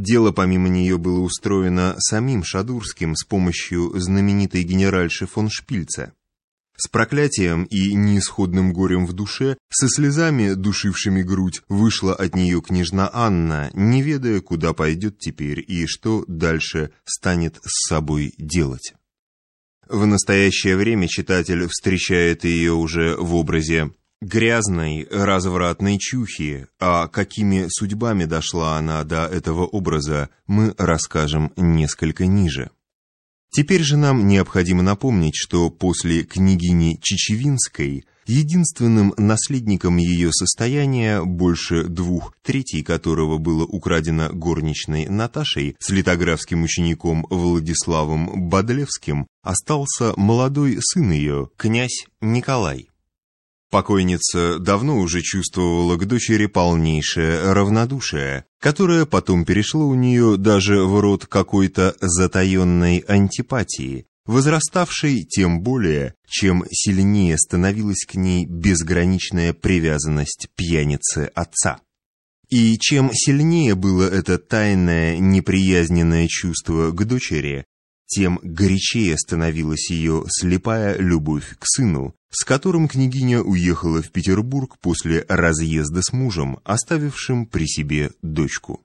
Дело помимо нее было устроено самим Шадурским с помощью знаменитой генеральши фон Шпильца. С проклятием и неисходным горем в душе, со слезами, душившими грудь, вышла от нее княжна Анна, не ведая, куда пойдет теперь и что дальше станет с собой делать. В настоящее время читатель встречает ее уже в образе грязной, развратной чухи, а какими судьбами дошла она до этого образа, мы расскажем несколько ниже. Теперь же нам необходимо напомнить, что после княгини Чечевинской единственным наследником ее состояния, больше двух третий которого было украдено горничной Наташей с литографским учеником Владиславом Бодлевским, остался молодой сын ее, князь Николай. Покойница давно уже чувствовала к дочери полнейшее равнодушие, которое потом перешло у нее даже в род какой-то затаенной антипатии, возраставшей тем более, чем сильнее становилась к ней безграничная привязанность пьяницы отца. И чем сильнее было это тайное неприязненное чувство к дочери, тем горячее становилась ее слепая любовь к сыну, с которым княгиня уехала в Петербург после разъезда с мужем, оставившим при себе дочку.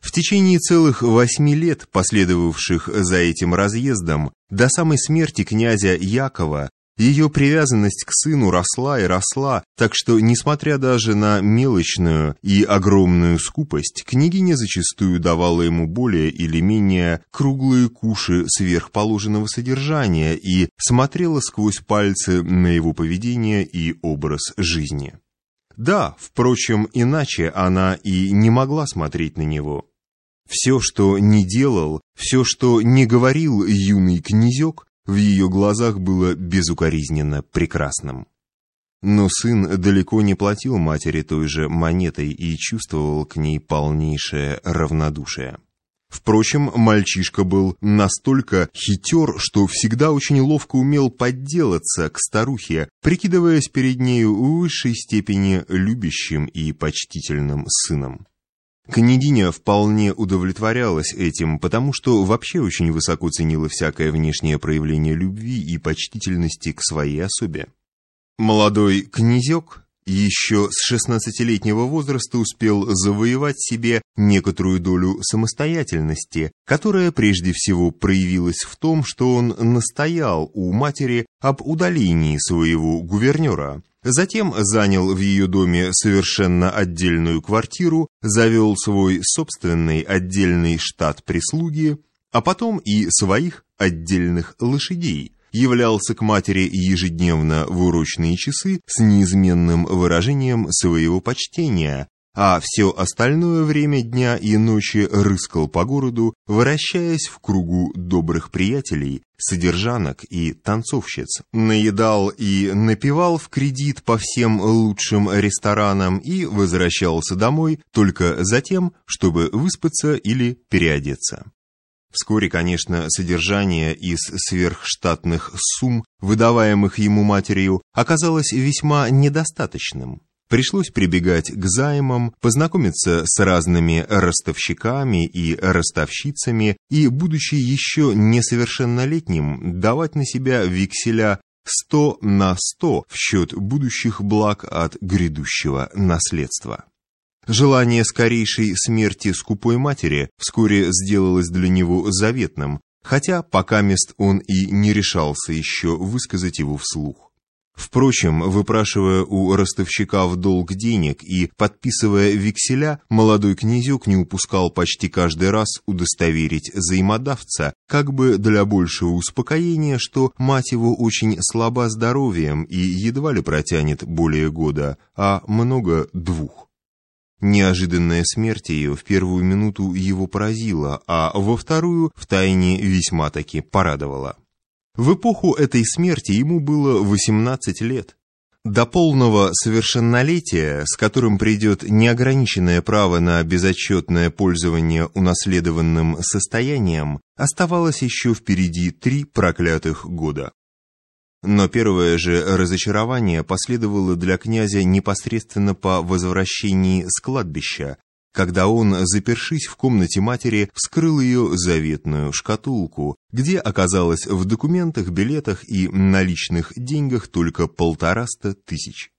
В течение целых восьми лет, последовавших за этим разъездом, до самой смерти князя Якова, ее привязанность к сыну росла и росла, так что, несмотря даже на мелочную и огромную скупость, княгиня зачастую давала ему более или менее круглые куши сверхположенного содержания и смотрела сквозь пальцы на его поведение и образ жизни. Да, впрочем, иначе она и не могла смотреть на него. Все, что не делал, все, что не говорил юный князек, в ее глазах было безукоризненно прекрасным. Но сын далеко не платил матери той же монетой и чувствовал к ней полнейшее равнодушие. Впрочем, мальчишка был настолько хитер, что всегда очень ловко умел подделаться к старухе, прикидываясь перед нею в высшей степени любящим и почтительным сыном. Княгиня вполне удовлетворялась этим, потому что вообще очень высоко ценила всякое внешнее проявление любви и почтительности к своей особе. Молодой князек еще с шестнадцатилетнего возраста успел завоевать себе некоторую долю самостоятельности, которая прежде всего проявилась в том, что он настоял у матери об удалении своего гувернера, Затем занял в ее доме совершенно отдельную квартиру, завел свой собственный отдельный штат прислуги, а потом и своих отдельных лошадей, являлся к матери ежедневно в урочные часы с неизменным выражением своего почтения, а все остальное время дня и ночи рыскал по городу, вращаясь в кругу добрых приятелей, содержанок и танцовщиц. Наедал и напивал в кредит по всем лучшим ресторанам и возвращался домой только за тем, чтобы выспаться или переодеться. Вскоре, конечно, содержание из сверхштатных сумм, выдаваемых ему матерью, оказалось весьма недостаточным. Пришлось прибегать к займам, познакомиться с разными ростовщиками и ростовщицами и, будучи еще несовершеннолетним, давать на себя векселя 100 на 100 в счет будущих благ от грядущего наследства. Желание скорейшей смерти скупой матери вскоре сделалось для него заветным, хотя пока мест он и не решался еще высказать его вслух. Впрочем, выпрашивая у ростовщика в долг денег и подписывая векселя, молодой князек не упускал почти каждый раз удостоверить взаимодавца, как бы для большего успокоения, что мать его очень слаба здоровьем и едва ли протянет более года, а много двух. Неожиданная смерть ее в первую минуту его поразила, а во вторую втайне весьма-таки порадовала. В эпоху этой смерти ему было 18 лет. До полного совершеннолетия, с которым придет неограниченное право на безотчетное пользование унаследованным состоянием, оставалось еще впереди три проклятых года. Но первое же разочарование последовало для князя непосредственно по возвращении с кладбища, когда он, запершись в комнате матери, вскрыл ее заветную шкатулку, где оказалось в документах, билетах и наличных деньгах только полтораста тысяч.